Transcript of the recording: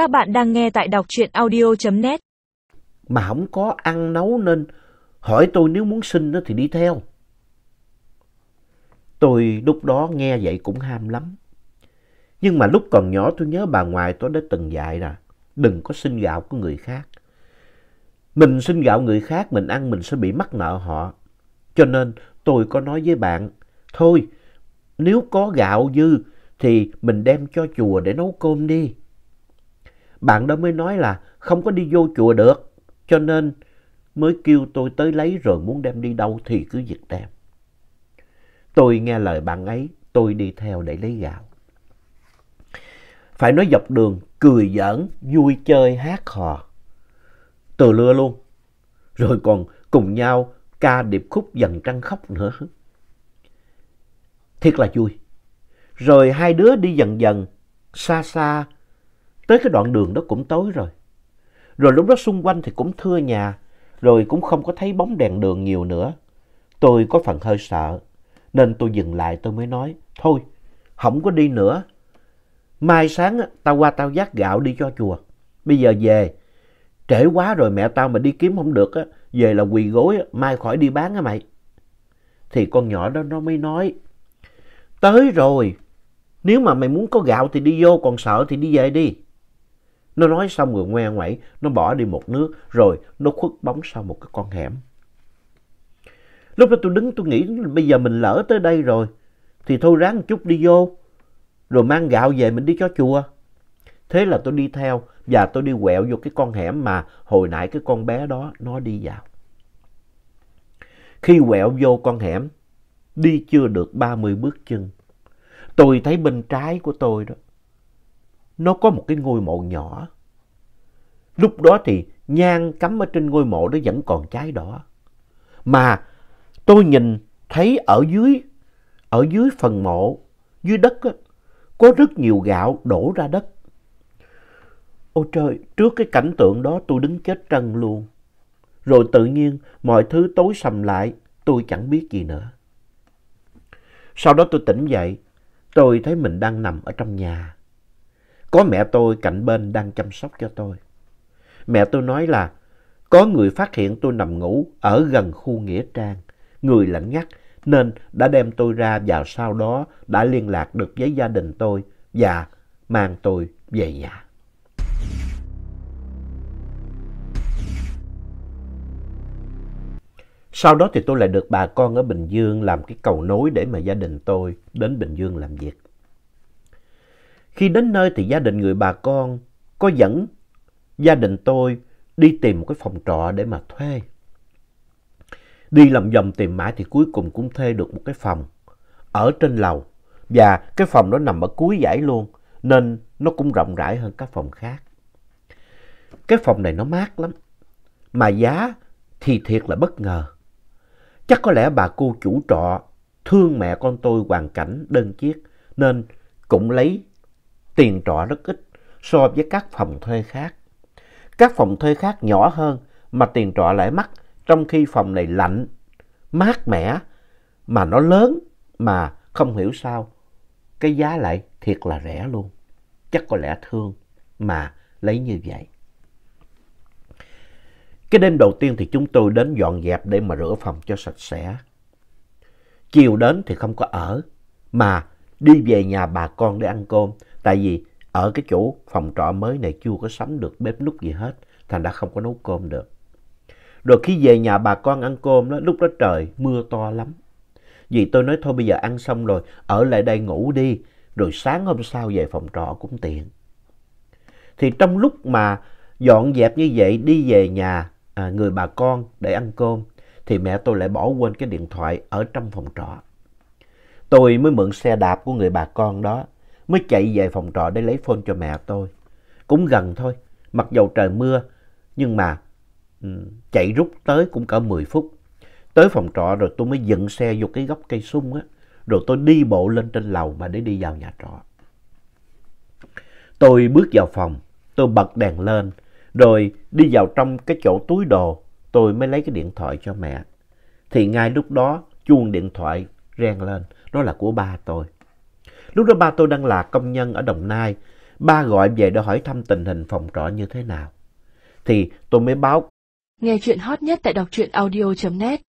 Các bạn đang nghe tại đọc truyện audio.net. Mà không có ăn nấu nên hỏi tôi nếu muốn xin nó thì đi theo. Tôi lúc đó nghe vậy cũng ham lắm. Nhưng mà lúc còn nhỏ tôi nhớ bà ngoại tôi đã từng dạy là đừng có xin gạo của người khác. Mình xin gạo người khác mình ăn mình sẽ bị mắc nợ họ. Cho nên tôi có nói với bạn, thôi nếu có gạo dư thì mình đem cho chùa để nấu cơm đi. Bạn đó mới nói là không có đi vô chùa được, cho nên mới kêu tôi tới lấy rồi muốn đem đi đâu thì cứ việc đem. Tôi nghe lời bạn ấy, tôi đi theo để lấy gạo. Phải nói dọc đường, cười giỡn, vui chơi, hát hò. Từ lưa luôn. Rồi còn cùng nhau ca điệp khúc dần trăng khóc nữa. Thiệt là vui. Rồi hai đứa đi dần dần, xa xa, tới cái đoạn đường đó cũng tối rồi. Rồi lúc đó xung quanh thì cũng thưa nhà, rồi cũng không có thấy bóng đèn đường nhiều nữa. Tôi có phần hơi sợ, nên tôi dừng lại tôi mới nói, thôi, không có đi nữa. Mai sáng tao qua tao vác gạo đi cho chùa. Bây giờ về, trễ quá rồi mẹ tao mà đi kiếm không được, á, về là quỳ gối, mai khỏi đi bán á mày. Thì con nhỏ đó nó mới nói, tới rồi, nếu mà mày muốn có gạo thì đi vô, còn sợ thì đi về đi. Nó nói xong rồi ngoe ngoẩy, nó bỏ đi một nước, rồi nó khuất bóng sau một cái con hẻm. Lúc đó tôi đứng tôi nghĩ bây giờ mình lỡ tới đây rồi, thì thôi ráng một chút đi vô, rồi mang gạo về mình đi cho chùa. Thế là tôi đi theo và tôi đi quẹo vô cái con hẻm mà hồi nãy cái con bé đó nó đi vào. Khi quẹo vô con hẻm, đi chưa được 30 bước chân, tôi thấy bên trái của tôi đó, nó có một cái ngôi mộ nhỏ. Lúc đó thì nhang cắm ở trên ngôi mộ đó vẫn còn cháy đỏ. Mà tôi nhìn thấy ở dưới, ở dưới phần mộ, dưới đất á, có rất nhiều gạo đổ ra đất. Ôi trời, trước cái cảnh tượng đó tôi đứng chết trân luôn. Rồi tự nhiên mọi thứ tối sầm lại, tôi chẳng biết gì nữa. Sau đó tôi tỉnh dậy, tôi thấy mình đang nằm ở trong nhà. Có mẹ tôi cạnh bên đang chăm sóc cho tôi. Mẹ tôi nói là, có người phát hiện tôi nằm ngủ ở gần khu Nghĩa Trang. Người lạnh ngắt, nên đã đem tôi ra và sau đó đã liên lạc được với gia đình tôi và mang tôi về nhà. Sau đó thì tôi lại được bà con ở Bình Dương làm cái cầu nối để mà gia đình tôi đến Bình Dương làm việc. Khi đến nơi thì gia đình người bà con có dẫn gia đình tôi đi tìm một cái phòng trọ để mà thuê. Đi lòng vòng tìm mãi thì cuối cùng cũng thuê được một cái phòng ở trên lầu. Và cái phòng đó nằm ở cuối dãy luôn, nên nó cũng rộng rãi hơn các phòng khác. Cái phòng này nó mát lắm. Mà giá thì thiệt là bất ngờ. Chắc có lẽ bà cô chủ trọ thương mẹ con tôi hoàn cảnh đơn chiếc, nên cũng lấy tiền trọ rất ít so với các phòng thuê khác. Các phòng thuê khác nhỏ hơn mà tiền trọ lại mắc, trong khi phòng này lạnh, mát mẻ, mà nó lớn, mà không hiểu sao. Cái giá lại thiệt là rẻ luôn. Chắc có lẽ thương mà lấy như vậy. Cái đêm đầu tiên thì chúng tôi đến dọn dẹp để mà rửa phòng cho sạch sẽ. Chiều đến thì không có ở, mà đi về nhà bà con để ăn cơm. Tại vì ở cái chỗ phòng trọ mới này chưa có sắm được bếp nút gì hết, thành đã không có nấu cơm được. Rồi khi về nhà bà con ăn cơm đó, lúc đó trời mưa to lắm. Vì tôi nói thôi bây giờ ăn xong rồi, ở lại đây ngủ đi, rồi sáng hôm sau về phòng trọ cũng tiện. Thì trong lúc mà dọn dẹp như vậy đi về nhà à, người bà con để ăn cơm, thì mẹ tôi lại bỏ quên cái điện thoại ở trong phòng trọ. Tôi mới mượn xe đạp của người bà con đó, mới chạy về phòng trọ để lấy phone cho mẹ tôi. Cũng gần thôi, mặc dầu trời mưa, nhưng mà um, chạy rút tới cũng cỡ 10 phút. Tới phòng trọ rồi tôi mới dựng xe vô cái góc cây sung á, rồi tôi đi bộ lên trên lầu mà để đi vào nhà trọ. Tôi bước vào phòng, tôi bật đèn lên, rồi đi vào trong cái chỗ túi đồ, tôi mới lấy cái điện thoại cho mẹ. Thì ngay lúc đó chuông điện thoại reng lên, đó là của ba tôi. Lúc đó ba tôi đang là công nhân ở Đồng Nai, ba gọi về để hỏi thăm tình hình phòng trọ như thế nào. Thì tôi mới báo Nghe chuyện hot nhất tại đọc truyện audio.net